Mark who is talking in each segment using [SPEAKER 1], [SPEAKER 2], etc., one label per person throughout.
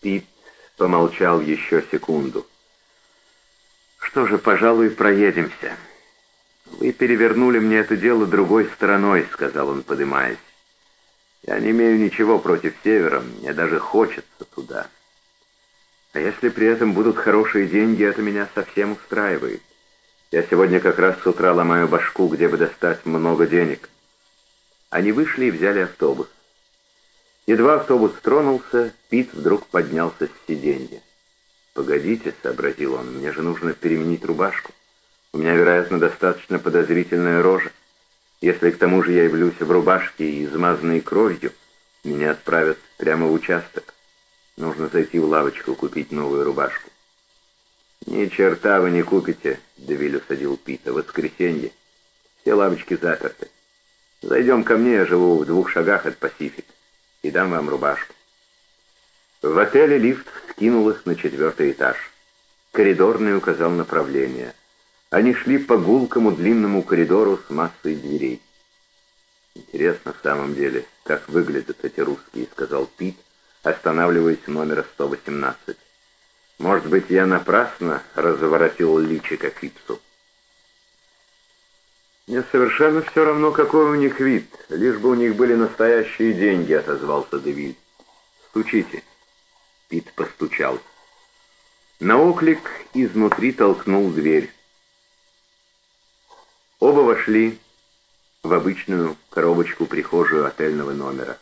[SPEAKER 1] Пит помолчал еще секунду. «Что же, пожалуй, проедемся». «Вы перевернули мне это дело другой стороной», — сказал он, подымаясь. «Я не имею ничего против севера, мне даже хочется туда. А если при этом будут хорошие деньги, это меня совсем устраивает. Я сегодня как раз с утра ломаю башку, где бы достать много денег». Они вышли и взяли автобус. Едва автобус тронулся, Пит вдруг поднялся с сиденья. «Погодите», — сообразил он, — «мне же нужно переменить рубашку». У меня, вероятно, достаточно подозрительная рожа. Если к тому же я явлюсь в рубашке, измазанной кровью, меня отправят прямо в участок. Нужно зайти в лавочку, купить новую рубашку. «Ни черта вы не купите», — Девиль усадил Пита. «Воскресенье. Все лавочки заперты. Зайдем ко мне, я живу в двух шагах от Пасифик, и дам вам рубашку». В отеле лифт скинул их на четвертый этаж. Коридорный указал направление. Они шли по гулкому длинному коридору с массой дверей. «Интересно в самом деле, как выглядят эти русские», — сказал Пит, останавливаясь у номера 118. «Может быть, я напрасно разворотил личико Фипсу?» «Мне совершенно все равно, какой у них вид, лишь бы у них были настоящие деньги», — отозвался Девиль. «Стучите». Пит постучал. На оклик изнутри толкнул дверь. Оба вошли в обычную коробочку-прихожую отельного номера.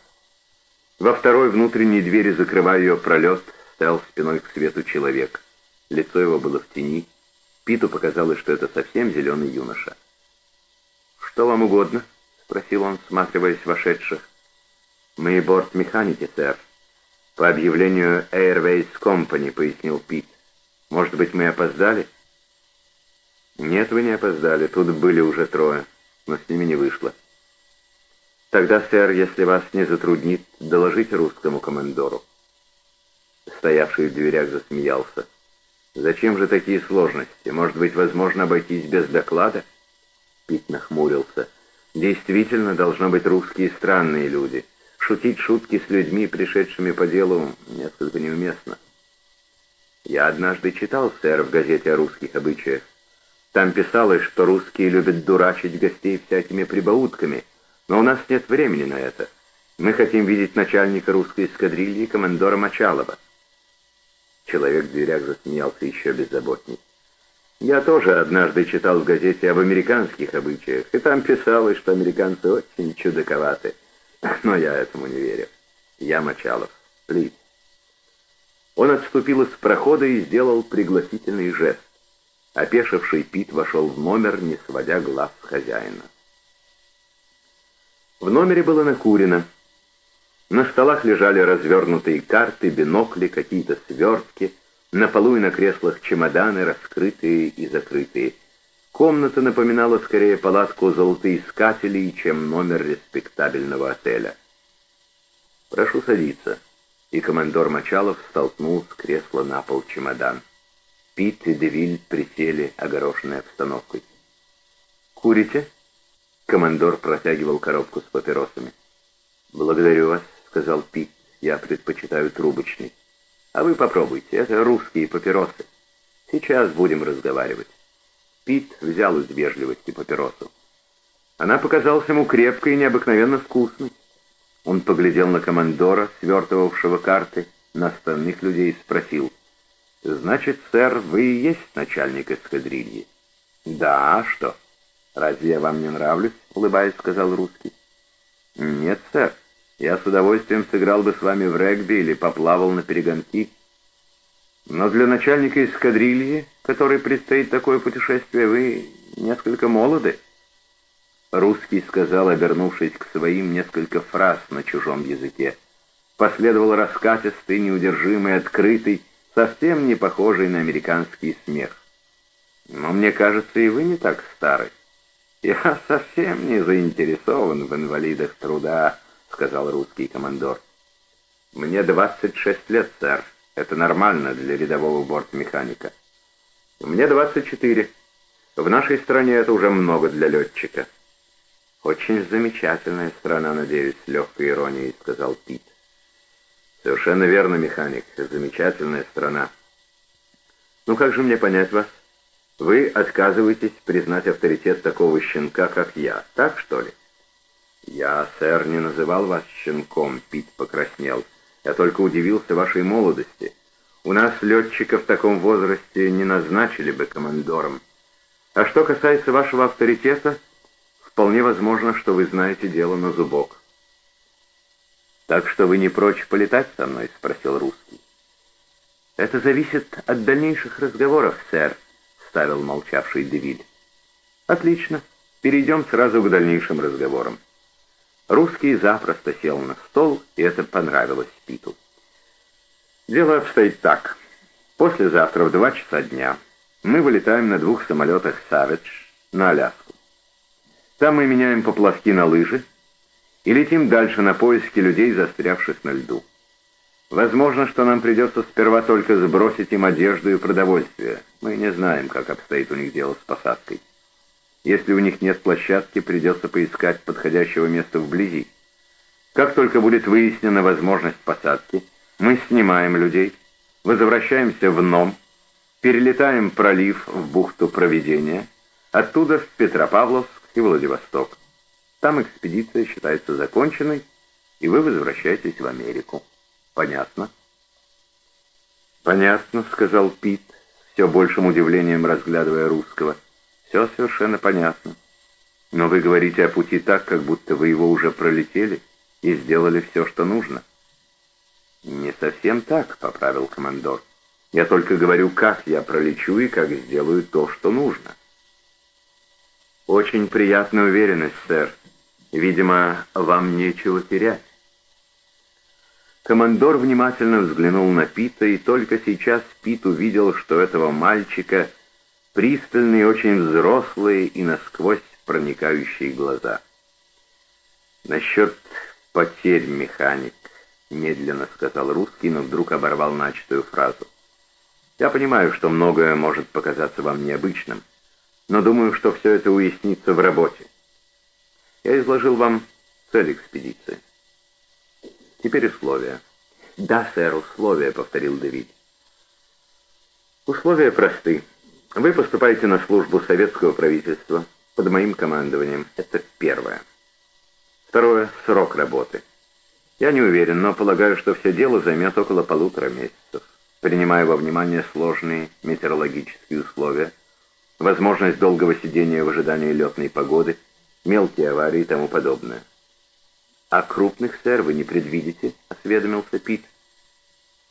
[SPEAKER 1] Во второй внутренней двери, закрывая ее пролет, стоял спиной к свету человек. Лицо его было в тени. Питу показалось, что это совсем зеленый юноша. «Что вам угодно?» — спросил он, всматриваясь вошедших. «Мы бортмеханики, сэр. По объявлению Airways Company», — пояснил Пит. «Может быть, мы опоздали?» «Нет, вы не опоздали. Тут были уже трое, но с ними не вышло». «Тогда, сэр, если вас не затруднит, доложите русскому комендору». Стоявший в дверях засмеялся. «Зачем же такие сложности? Может быть, возможно обойтись без доклада?» Пит нахмурился. «Действительно, должно быть русские странные люди. Шутить шутки с людьми, пришедшими по делу, несколько неуместно». «Я однажды читал, сэр, в газете о русских обычаях. Там писалось, что русские любят дурачить гостей всякими прибаутками, но у нас нет времени на это. Мы хотим видеть начальника русской эскадрильи, командора Мочалова». Человек в дверях засмеялся еще беззаботней. «Я тоже однажды читал в газете об американских обычаях, и там писалось, что американцы очень чудаковаты. Но я этому не верю. Я Мочалов. Плиз». Он отступил из прохода и сделал пригласительный жест. Опешивший Пит вошел в номер, не сводя глаз с хозяина. В номере было накурено. На столах лежали развернутые карты, бинокли, какие-то свертки. На полу и на креслах чемоданы, раскрытые и закрытые. Комната напоминала скорее палатку золотоискателей, чем номер респектабельного отеля. «Прошу садиться», и командор Мочалов столкнул с кресла на пол чемодан. Пит и Девиль присели, огорошенной обстановкой. «Курите?» Командор протягивал коробку с папиросами. «Благодарю вас», — сказал Пит. «Я предпочитаю трубочный. А вы попробуйте, это русские папиросы. Сейчас будем разговаривать». Пит взял из вежливости папиросу. Она показалась ему крепкой и необыкновенно вкусной. Он поглядел на командора, свертывавшего карты, на остальных людей и спросил — «Значит, сэр, вы и есть начальник эскадрильи?» «Да, а что? Разве я вам не нравлюсь?» — улыбаясь, сказал русский. «Нет, сэр. Я с удовольствием сыграл бы с вами в регби или поплавал на перегонки. Но для начальника эскадрильи, которой предстоит такое путешествие, вы несколько молоды». Русский сказал, обернувшись к своим, несколько фраз на чужом языке. Последовал раскатистый, неудержимый, открытый, совсем не похожий на американский смех. Но мне кажется, и вы не так стары. Я совсем не заинтересован в инвалидах труда, сказал русский командор. Мне 26 лет, сэр. Это нормально для рядового бортмеханика. Мне 24. В нашей стране это уже много для летчика. Очень замечательная страна, надеюсь, с легкой иронией, сказал Пит. Совершенно верно, механик. Замечательная страна. Ну как же мне понять вас? Вы отказываетесь признать авторитет такого щенка, как я, так что ли? Я, сэр, не называл вас щенком, Пит покраснел. Я только удивился вашей молодости. У нас летчика в таком возрасте не назначили бы командором. А что касается вашего авторитета, вполне возможно, что вы знаете дело на зубок. «Так что вы не прочь полетать со мной?» — спросил русский. «Это зависит от дальнейших разговоров, сэр», — ставил молчавший Девиль. «Отлично. Перейдем сразу к дальнейшим разговорам». Русский запросто сел на стол, и это понравилось Питу. Дело обстоит так. Послезавтра в два часа дня мы вылетаем на двух самолетах «Савидж» на Аляску. Там мы меняем поплавки на лыжи и летим дальше на поиски людей, застрявших на льду. Возможно, что нам придется сперва только сбросить им одежду и продовольствие. Мы не знаем, как обстоит у них дело с посадкой. Если у них нет площадки, придется поискать подходящего места вблизи. Как только будет выяснена возможность посадки, мы снимаем людей, возвращаемся в Ном, перелетаем пролив в бухту Проведения, оттуда в Петропавловск и Владивосток. Там экспедиция считается законченной, и вы возвращаетесь в Америку. Понятно? Понятно, сказал Пит, все большим удивлением разглядывая русского. Все совершенно понятно. Но вы говорите о пути так, как будто вы его уже пролетели и сделали все, что нужно. «Не совсем так», — поправил командор. «Я только говорю, как я пролечу и как сделаю то, что нужно». «Очень приятная уверенность, сэр. Видимо, вам нечего терять». Командор внимательно взглянул на Пита, и только сейчас Пит увидел, что этого мальчика пристальные, очень взрослые и насквозь проникающие глаза. «Насчет потерь, механик», — медленно сказал русский, но вдруг оборвал начатую фразу. «Я понимаю, что многое может показаться вам необычным, но думаю, что все это уяснится в работе. Я изложил вам цель экспедиции. Теперь условия». «Да, сэр, условия», — повторил Дэвид. «Условия просты. Вы поступаете на службу советского правительства под моим командованием. Это первое. Второе — срок работы. Я не уверен, но полагаю, что все дело займет около полутора месяцев, принимая во внимание сложные метеорологические условия, возможность долгого сидения в ожидании летной погоды, мелкие аварии и тому подобное. «А крупных, сэр, вы не предвидите?» — осведомился Пит.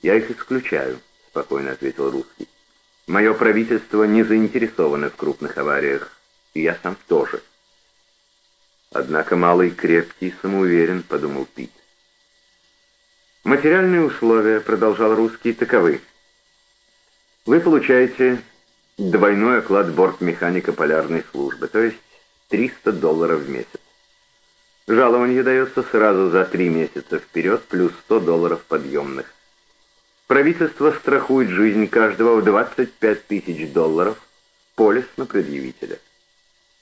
[SPEAKER 1] «Я их исключаю», — спокойно ответил русский. «Мое правительство не заинтересовано в крупных авариях, и я сам тоже». «Однако малый крепкий самоуверен», — подумал Пит. Материальные условия, продолжал русский, таковы. Вы получаете двойной оклад бортмеханика полярной службы, то есть 300 долларов в месяц. Жалование дается сразу за три месяца вперед, плюс 100 долларов подъемных. Правительство страхует жизнь каждого в 25 тысяч долларов, полис на предъявителя.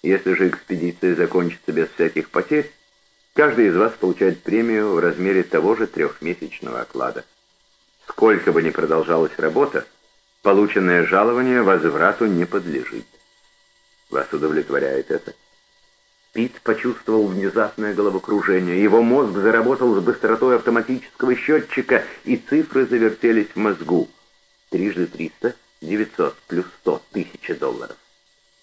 [SPEAKER 1] Если же экспедиция закончится без всяких потерь, Каждый из вас получает премию в размере того же трехмесячного оклада. Сколько бы ни продолжалась работа, полученное жалование возврату не подлежит. Вас удовлетворяет это? Пит почувствовал внезапное головокружение. Его мозг заработал с быстротой автоматического счетчика, и цифры завертелись в мозгу. Трижды триста, девятьсот, плюс сто, тысяча долларов.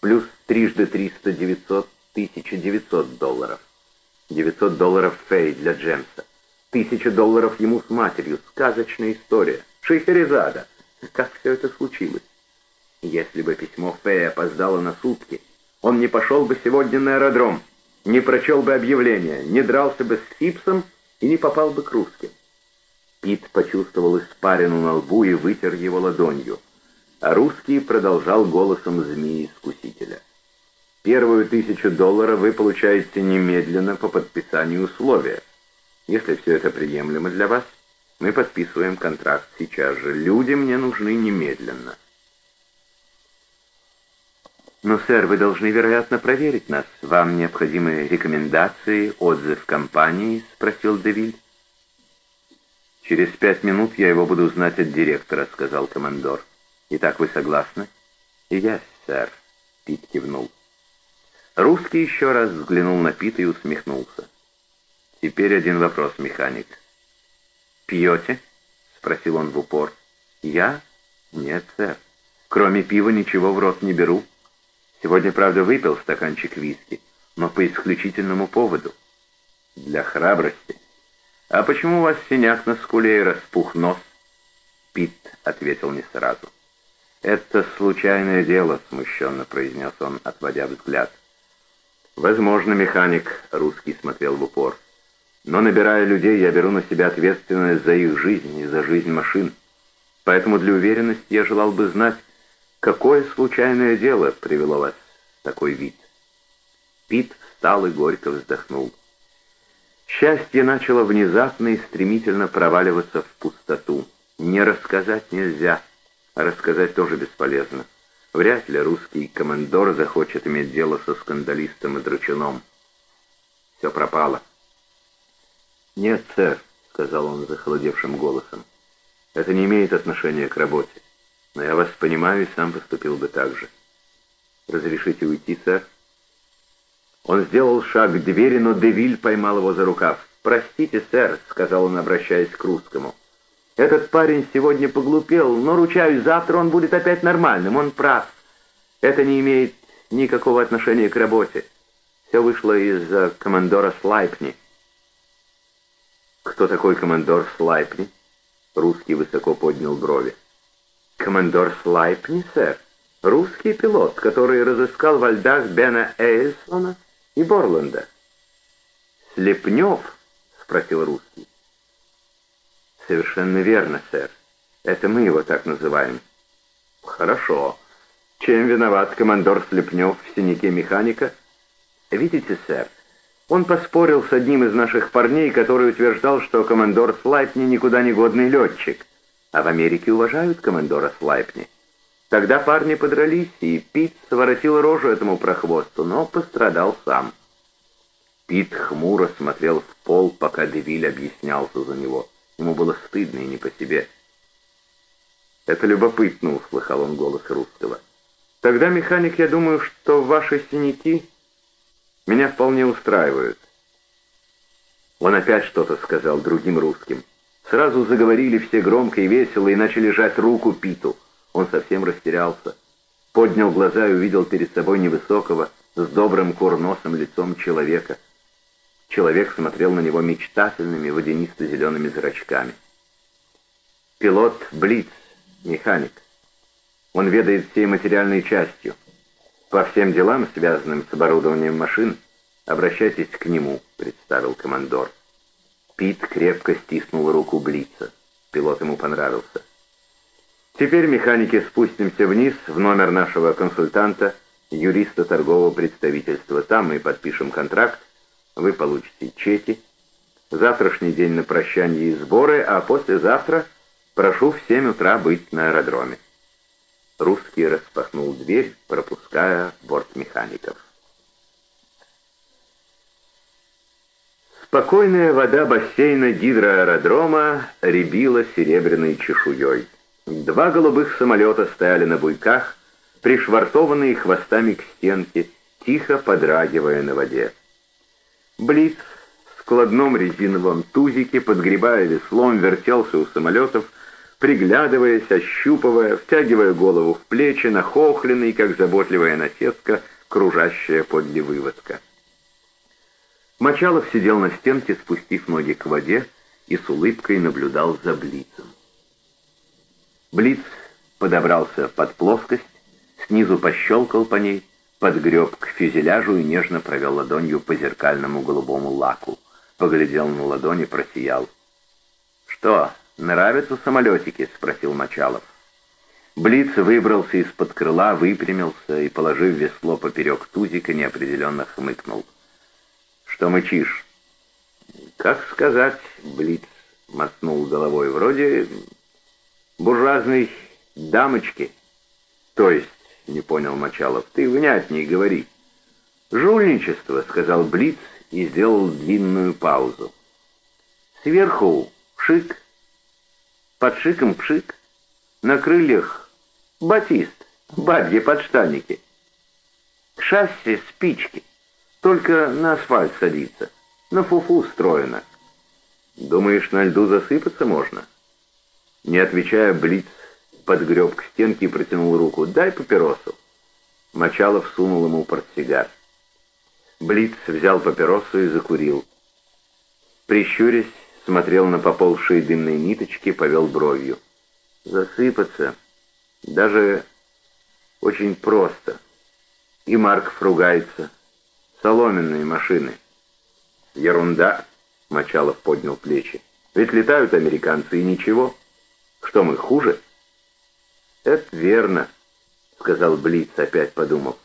[SPEAKER 1] Плюс трижды триста, девятьсот, тысяча девятьсот долларов. 900 долларов Фей для Джемса. Тысяча долларов ему с матерью. Сказочная история. Шейхерезада. Как все это случилось? Если бы письмо Фея опоздало на сутки, он не пошел бы сегодня на аэродром, не прочел бы объявление, не дрался бы с Фипсом и не попал бы к русским. Пит почувствовал испарину на лбу и вытер его ладонью, а русский продолжал голосом змеи-искусителя. Первую тысячу долларов вы получаете немедленно по подписанию условия. Если все это приемлемо для вас, мы подписываем контракт сейчас же. Люди мне нужны немедленно. Но, сэр, вы должны, вероятно, проверить нас. Вам необходимы рекомендации, отзыв компании?» — спросил Девиль. «Через пять минут я его буду знать от директора», — сказал командор. «Итак, вы согласны?» «И я, сэр», — Пит кивнул. Русский еще раз взглянул на Пита и усмехнулся. «Теперь один вопрос, механик. Пьете?» — спросил он в упор. «Я? Нет, сэр. Кроме пива ничего в рот не беру. Сегодня, правда, выпил стаканчик виски, но по исключительному поводу. Для храбрости. «А почему у вас синяк на скуле и распух нос?» Пит ответил не сразу. «Это случайное дело», — смущенно произнес он, отводя взгляд. «Возможно, механик», — русский смотрел в упор. «Но, набирая людей, я беру на себя ответственность за их жизнь и за жизнь машин. Поэтому для уверенности я желал бы знать, какое случайное дело привело вас в такой вид». Пит встал и горько вздохнул. Счастье начало внезапно и стремительно проваливаться в пустоту. Не рассказать нельзя, а рассказать тоже бесполезно. Вряд ли русский командор захочет иметь дело со скандалистом и драчуном. Все пропало. «Нет, сэр», — сказал он захолодевшим голосом, — «это не имеет отношения к работе. Но я вас понимаю и сам поступил бы так же. Разрешите уйти, сэр?» Он сделал шаг к двери, но Девиль поймал его за рукав. «Простите, сэр», — сказал он, обращаясь к русскому. «Этот парень сегодня поглупел, но, ручаюсь, завтра он будет опять нормальным, он прав. Это не имеет никакого отношения к работе. Все вышло из-за командора Слайпни». «Кто такой командор Слайпни?» Русский высоко поднял брови. «Командор Слайпни, сэр. Русский пилот, который разыскал во льдах Бена Эйсона и Борланда. «Слепнев?» — спросил русский. «Совершенно верно, сэр. Это мы его так называем». «Хорошо. Чем виноват командор Слепнев в синяке механика?» «Видите, сэр, он поспорил с одним из наших парней, который утверждал, что командор Слайпни никуда не годный летчик. А в Америке уважают командора Слайпни. Тогда парни подрались, и Пит своротил рожу этому прохвосту, но пострадал сам. Пит хмуро смотрел в пол, пока Девиль объяснялся за него. Ему было стыдно и не по себе. «Это любопытно», — услыхал он голос русского. «Тогда, механик, я думаю, что ваши синяки меня вполне устраивают». Он опять что-то сказал другим русским. Сразу заговорили все громко и весело и начали жать руку Питу. Он совсем растерялся. Поднял глаза и увидел перед собой невысокого, с добрым курносым лицом человека. Человек смотрел на него мечтательными водянисто-зелеными зрачками. Пилот Блиц, механик. Он ведает всей материальной частью. По всем делам, связанным с оборудованием машин, обращайтесь к нему, представил командор. Пит крепко стиснул руку Блица. Пилот ему понравился. Теперь, механики, спустимся вниз в номер нашего консультанта, юриста торгового представительства. Там мы подпишем контракт, вы получите чеки. Завтрашний день на прощание и сборы, а послезавтра прошу в семь утра быть на аэродроме. Русский распахнул дверь, пропуская бортмехаников. Спокойная вода бассейна гидроаэродрома рябила серебряной чешуей. Два голубых самолета стояли на буйках, пришвартованные хвостами к стенке, тихо подрагивая на воде. Блиц в складном резиновом тузике, подгребая веслом, вертелся у самолетов, приглядываясь, ощупывая, втягивая голову в плечи, нахохленный, как заботливая наседка, кружащая подле выводка. Мочалов сидел на стенке, спустив ноги к воде, и с улыбкой наблюдал за Блицем. Блиц подобрался под плоскость, снизу пощелкал по ней, подгреб к фюзеляжу и нежно провел ладонью по зеркальному голубому лаку. Поглядел на ладони, просиял. «Что, нравятся самолетики?» — спросил Мочалов. Блиц выбрался из-под крыла, выпрямился и, положив весло поперек тузика, неопределенно хмыкнул. «Что мычишь?» «Как сказать?» — Блиц мотнул головой. «Вроде буржуазной дамочки». «То есть?» — не понял Мочалов. «Ты внятнее говори». «Жульничество», — сказал Блиц и сделал длинную паузу. «Сверху шик, под шиком пшик, на крыльях батист, бабьи подштанники. Шасси спички, только на асфальт садится, на фуфу строено. Думаешь, на льду засыпаться можно? Не отвечая, Блиц подгреб к стенке и протянул руку. «Дай папиросу». Мочалов сунул ему портсигар. Блиц взял папиросу и закурил. Прищурясь, смотрел на поползшие дымные ниточки, повел бровью. Засыпаться даже очень просто. И Марков ругается. Соломенные машины. Ерунда, Мочалов поднял плечи. Ведь летают американцы и ничего. Что мы, хуже? Это верно, сказал Блиц, опять подумав.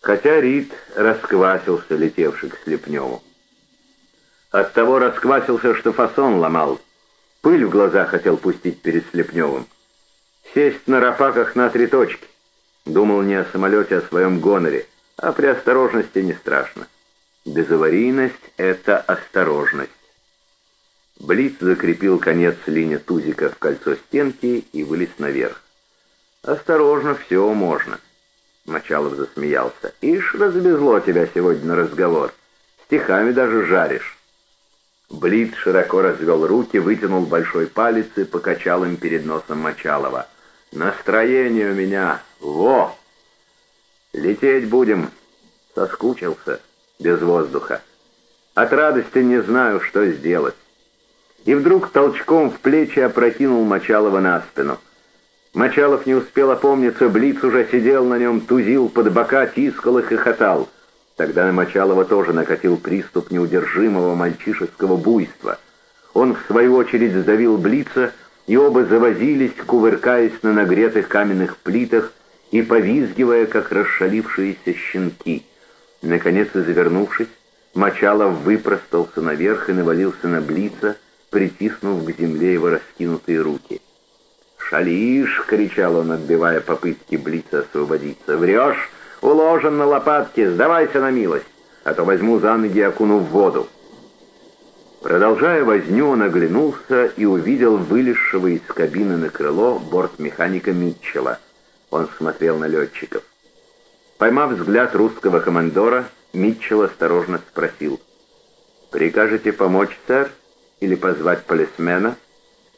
[SPEAKER 1] Хотя Рид расквасился, летевший к Слепневу. Оттого расквасился, что фасон ломал. Пыль в глаза хотел пустить перед Слепневым. Сесть на рапаках на три точки. Думал не о самолете, а о своем гоноре. А при осторожности не страшно. Безаварийность — это осторожность. Блиц закрепил конец линии тузика в кольцо стенки и вылез наверх. «Осторожно, все можно». Мочалов засмеялся. «Ишь, развезло тебя сегодня на разговор. Стихами даже жаришь». Блиц широко развел руки, вытянул большой палец и покачал им перед носом Мочалова. «Настроение у меня! Во! Лететь будем!» Соскучился без воздуха. От радости не знаю, что сделать. И вдруг толчком в плечи опрокинул Мочалова на спину. Мочалов не успел опомниться, Блиц уже сидел на нем, тузил под бока, тискал и хохотал. Тогда на Мочалова тоже накатил приступ неудержимого мальчишеского буйства. Он, в свою очередь, сдавил Блица, и оба завозились, кувыркаясь на нагретых каменных плитах и повизгивая, как расшалившиеся щенки. Наконец, завернувшись, Мочалов выпростался наверх и навалился на Блица, притиснув к земле его раскинутые руки. «Шалишь!» — кричал он, отбивая попытки Блица освободиться. «Врешь! Уложен на лопатки! Сдавайся на милость, а то возьму за ноги и окуну в воду!» Продолжая возню, он оглянулся и увидел вылезшего из кабины на крыло бортмеханика Митчелла. Он смотрел на летчиков. Поймав взгляд русского командора, Митчелл осторожно спросил. «Прикажете помочь, сэр, или позвать полисмена?»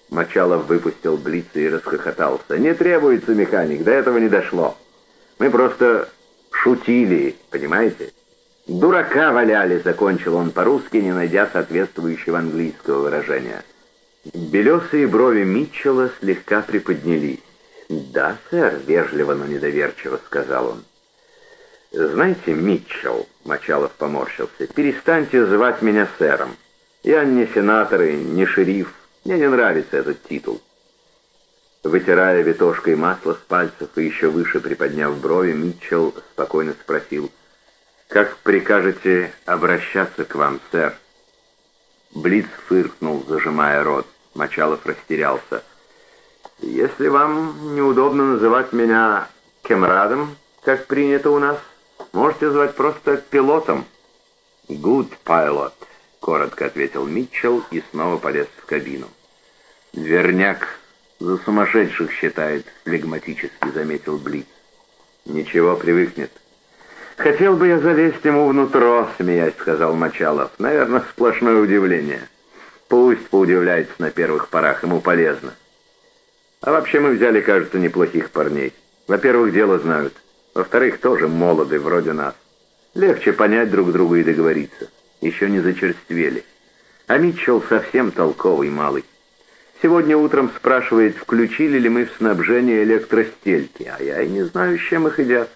[SPEAKER 1] Мочалов выпустил блицы и расхохотался. «Не требуется механик, до этого не дошло. Мы просто шутили, понимаете?» «Дурака валяли», — закончил он по-русски, не найдя соответствующего английского выражения. Белесые брови Митчелла слегка приподнялись. «Да, сэр», — вежливо, но недоверчиво сказал он. «Знаете, Митчелл», — Мочалов поморщился, — «перестаньте звать меня сэром. Я не сенатор и не шериф. Мне не нравится этот титул». Вытирая витошкой масло с пальцев и еще выше приподняв брови, Митчелл спокойно спросил, «Как прикажете обращаться к вам, сэр?» Блиц фыркнул, зажимая рот. Мочалов растерялся. «Если вам неудобно называть меня кемрадом, как принято у нас, Можете звать просто пилотом». «Good pilot», — коротко ответил Митчелл и снова полез в кабину. «Верняк за сумасшедших считает», — флегматически заметил Блиц. «Ничего, привыкнет». «Хотел бы я залезть ему внутрь», — смеясь сказал Мочалов. «Наверное, сплошное удивление. Пусть поудивляется на первых порах, ему полезно. А вообще мы взяли, кажется, неплохих парней. Во-первых, дело знают». Во-вторых, тоже молоды, вроде нас. Легче понять друг друга и договориться. Еще не зачерствели. А Митчелл совсем толковый малый. Сегодня утром спрашивает, включили ли мы в снабжение электростельки, а я и не знаю, с чем их едят.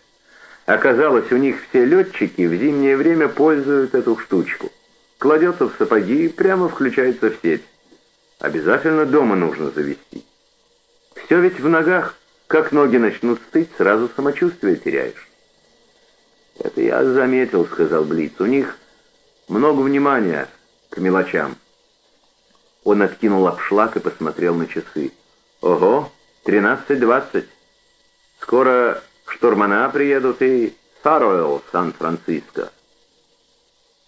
[SPEAKER 1] Оказалось, у них все летчики в зимнее время пользуют эту штучку. Кладется в сапоги и прямо включается в сеть. Обязательно дома нужно завести. Все ведь в ногах. Как ноги начнут стыть, сразу самочувствие теряешь. «Это я заметил», — сказал Блиц. «У них много внимания к мелочам». Он откинул обшлаг и посмотрел на часы. «Ого, тринадцать двадцать. Скоро штурмана приедут и Сароэл, Сан-Франциско».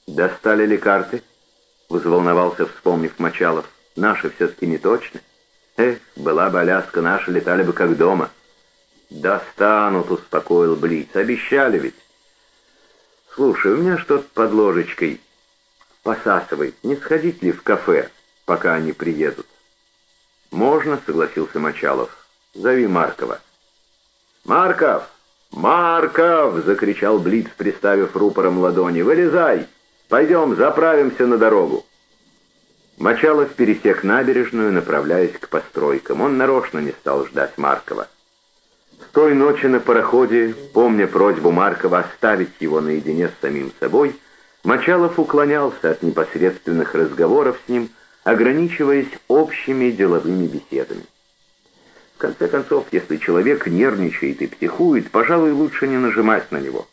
[SPEAKER 1] «Достали ли карты?» — взволновался, вспомнив Мочалов. «Наши все-таки не точны». Эх, была бы Аляска наша, летали бы как дома. «Достанут», — успокоил Блиц. «Обещали ведь». «Слушай, у меня что-то под ложечкой посасывает. Не сходить ли в кафе, пока они приедут?» «Можно», — согласился Мочалов. «Зови Маркова». «Марков! Марков!» — закричал Блиц, приставив рупором ладони. «Вылезай! Пойдем, заправимся на дорогу!» Мочалов пересек набережную, направляясь к постройкам. Он нарочно не стал ждать Маркова. С той ночи на пароходе, помня просьбу Маркова оставить его наедине с самим собой, Мочалов уклонялся от непосредственных разговоров с ним, ограничиваясь общими деловыми беседами. В конце концов, если человек нервничает и психует, пожалуй, лучше не нажимать на него.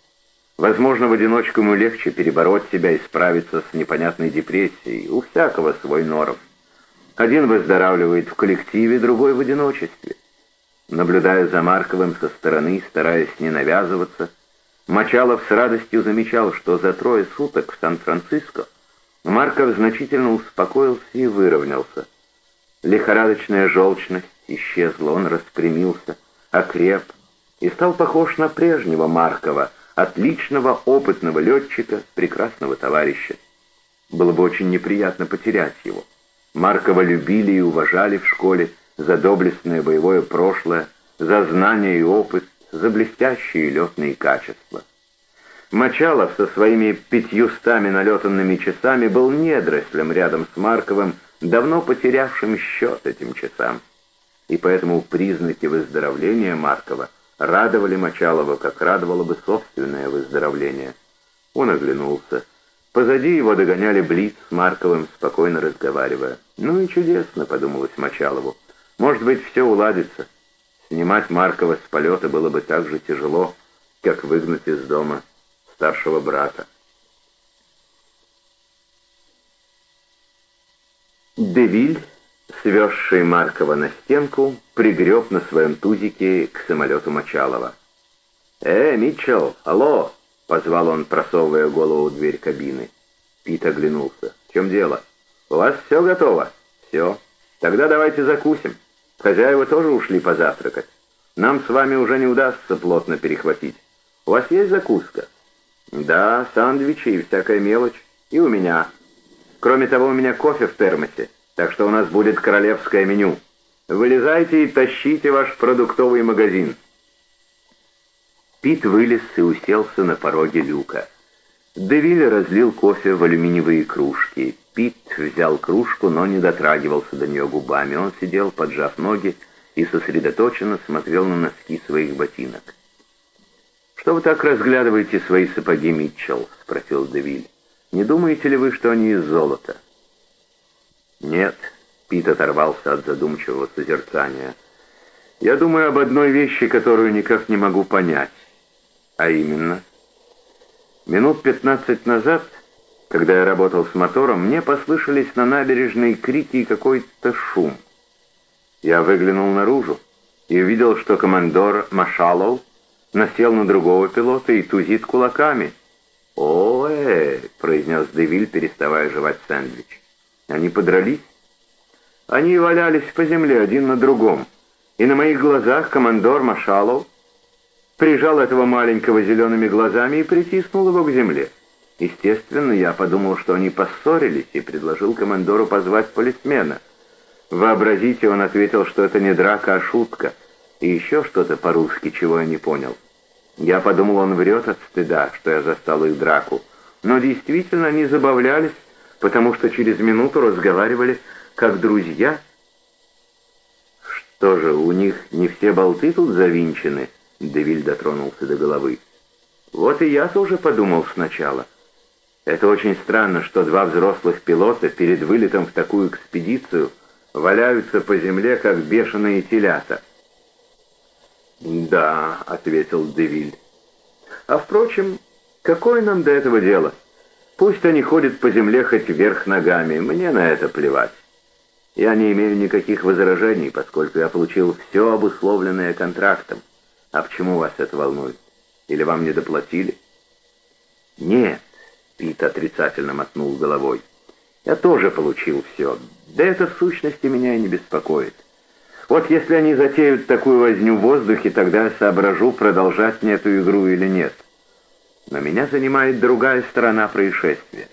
[SPEAKER 1] Возможно, в одиночку ему легче перебороть себя и справиться с непонятной депрессией. У всякого свой норов. Один выздоравливает в коллективе, другой в одиночестве. Наблюдая за Марковым со стороны, стараясь не навязываться, Мочалов с радостью замечал, что за трое суток в Сан-Франциско Марков значительно успокоился и выровнялся. Лихорадочная желчность исчезла, он распрямился, окреп и стал похож на прежнего Маркова, отличного опытного летчика, прекрасного товарища. Было бы очень неприятно потерять его. Маркова любили и уважали в школе за доблестное боевое прошлое, за знания и опыт, за блестящие летные качества. Мочалов со своими пятьюстами налетанными часами был недрослем рядом с Марковым, давно потерявшим счет этим часам. И поэтому признаки выздоровления Маркова радовали Мочалова, как радовало бы собственное выздоровление. Он оглянулся. Позади его догоняли Блиц с Марковым, спокойно разговаривая. «Ну и чудесно», — подумалось Мочалову. «Может быть, все уладится». Снимать Маркова с полета было бы так же тяжело, как выгнать из дома старшего брата. Девиль, свезший Маркова на стенку, пригреб на своем тузике к самолету Мочалова. «Э, Митчелл, алло!» — позвал он, просовывая голову в дверь кабины. Пит оглянулся. «В чем дело? У вас все готово?» «Все. Тогда давайте закусим. Хозяева тоже ушли позавтракать. Нам с вами уже не удастся плотно перехватить. У вас есть закуска?» «Да, сандвичи и всякая мелочь. И у меня. Кроме того, у меня кофе в термосе, так что у нас будет королевское меню. Вылезайте и тащите ваш продуктовый магазин». Пит вылез и уселся на пороге люка. Девиль разлил кофе в алюминиевые кружки. Пит взял кружку, но не дотрагивался до нее губами. Он сидел, поджав ноги, и сосредоточенно смотрел на носки своих ботинок. «Что вы так разглядываете свои сапоги, Митчелл?» — спросил Девиль. «Не думаете ли вы, что они из золота?» «Нет», — Пит оторвался от задумчивого созерцания. «Я думаю об одной вещи, которую никак не могу понять. А именно, минут пятнадцать назад, когда я работал с мотором, мне послышались на набережной крики и какой-то шум. Я выглянул наружу и увидел, что командор Машалов насел на другого пилота и тузит кулаками. «О-э!» — произнес Девиль, переставая жевать сэндвич. «Они подрались?» Они валялись по земле один на другом, и на моих глазах командор Машалов прижал этого маленького зелеными глазами и притиснул его к земле. Естественно, я подумал, что они поссорились, и предложил командору позвать полисмена. Вообразите, он ответил, что это не драка, а шутка — и еще что-то по-русски, чего я не понял. Я подумал, он врет от стыда, что я застал их драку. Но действительно они забавлялись, потому что через минуту разговаривали как друзья. Что же, у них не все болты тут завинчены? Девиль дотронулся до головы. Вот и я тоже подумал сначала. Это очень странно, что два взрослых пилота перед вылетом в такую экспедицию валяются по земле, как бешеные телята. «Да», — ответил Девиль. «А впрочем, какое нам до этого дело? Пусть они ходят по земле хоть вверх ногами, мне на это плевать. Я не имею никаких возражений, поскольку я получил все обусловленное контрактом. А почему вас это волнует? Или вам не доплатили?» «Нет», — Пит отрицательно мотнул головой. «Я тоже получил все. Да это в сущности меня и не беспокоит. Вот если они затеют такую возню в воздухе, тогда я соображу, продолжать мне эту игру или нет. Но меня занимает другая сторона происшествия.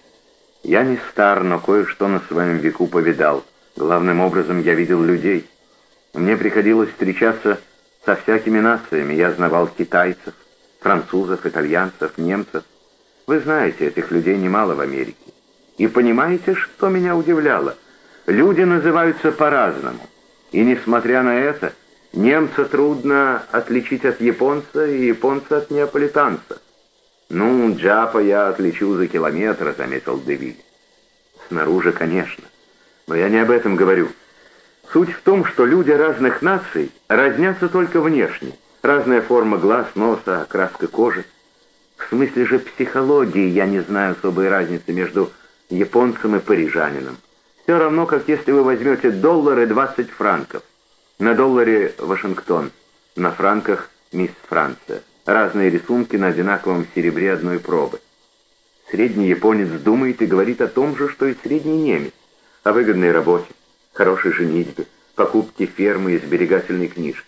[SPEAKER 1] Я не стар, но кое-что на своем веку повидал. Главным образом я видел людей. Мне приходилось встречаться со всякими нациями. Я знавал китайцев, французов, итальянцев, немцев. Вы знаете, этих людей немало в Америке. И понимаете, что меня удивляло? Люди называются по-разному. И несмотря на это, немца трудно отличить от японца и японца от неаполитанца. «Ну, Джапа я отличу за километр», — заметил Девиль. «Снаружи, конечно. Но я не об этом говорю. Суть в том, что люди разных наций разнятся только внешне. Разная форма глаз, носа, окраска кожи. В смысле же психологии я не знаю особой разницы между японцем и парижанином. Все равно, как если вы возьмете доллар и 20 франков. На долларе Вашингтон, на франках мисс Франция. Разные рисунки на одинаковом серебре одной пробы. Средний японец думает и говорит о том же, что и средний немец. О выгодной работе, хорошей женитьбе, покупке фермы и сберегательной книжки.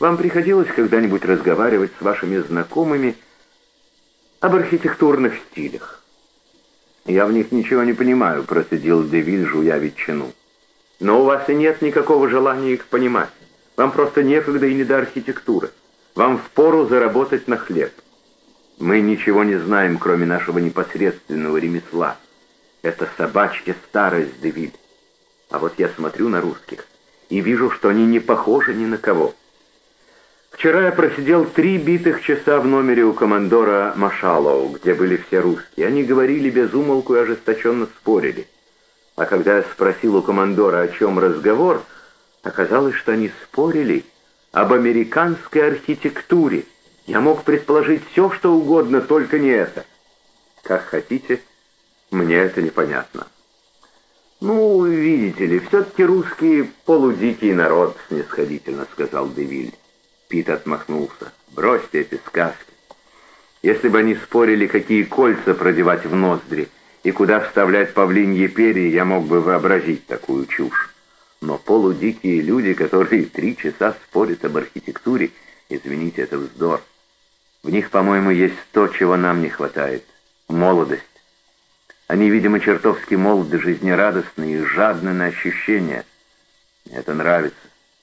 [SPEAKER 1] Вам приходилось когда-нибудь разговаривать с вашими знакомыми об архитектурных стилях? «Я в них ничего не понимаю», — процедил Девиль, жуя ветчину. «Но у вас и нет никакого желания их понимать. Вам просто некогда и не до архитектуры. Вам впору заработать на хлеб. Мы ничего не знаем, кроме нашего непосредственного ремесла. Это собачья старость, Девиль. А вот я смотрю на русских и вижу, что они не похожи ни на кого». Вчера я просидел три битых часа в номере у командора Машалоу, где были все русские. Они говорили без умолку и ожесточенно спорили. А когда я спросил у командора, о чем разговор, оказалось, что они спорили об американской архитектуре. Я мог предположить все, что угодно, только не это. Как хотите, мне это непонятно. «Ну, видите ли, все-таки русские полудикий народ», — снисходительно сказал Девиль. Пит отмахнулся. «Бросьте эти сказки. Если бы они спорили, какие кольца продевать в ноздри и куда вставлять павлиньи перья, я мог бы вообразить такую чушь. Но полудикие люди, которые три часа спорят об архитектуре, извините, это вздор. В них, по-моему, есть то, чего нам не хватает — молодость. Они, видимо, чертовски молоды, жизнерадостные и жадны на ощущения. Мне это нравится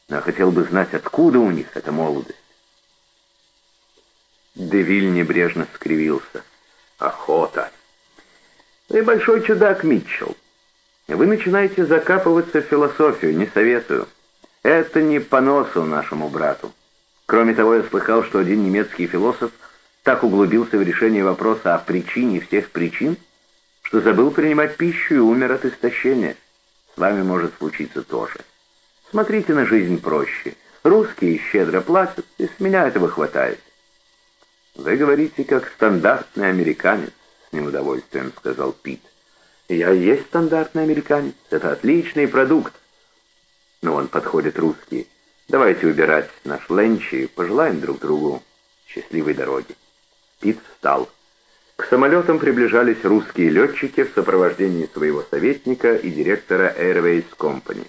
[SPEAKER 1] но я хотел бы знать, откуда у них эта молодость. Девиль небрежно скривился. Охота. Вы большой чудак, Митчелл. Вы начинаете закапываться в философию, не советую. Это не по носу нашему брату. Кроме того, я слыхал, что один немецкий философ так углубился в решение вопроса о причине всех причин, что забыл принимать пищу и умер от истощения. С вами может случиться то же. Смотрите на жизнь проще. Русские щедро платят, и с меня этого хватает. Вы говорите, как стандартный американец, с неудовольствием сказал Пит. Я есть стандартный американец. Это отличный продукт. Но он подходит русские. Давайте убирать наш ленч и пожелаем друг другу счастливой дороги. Пит встал. К самолетам приближались русские летчики в сопровождении своего советника и директора Airways Company.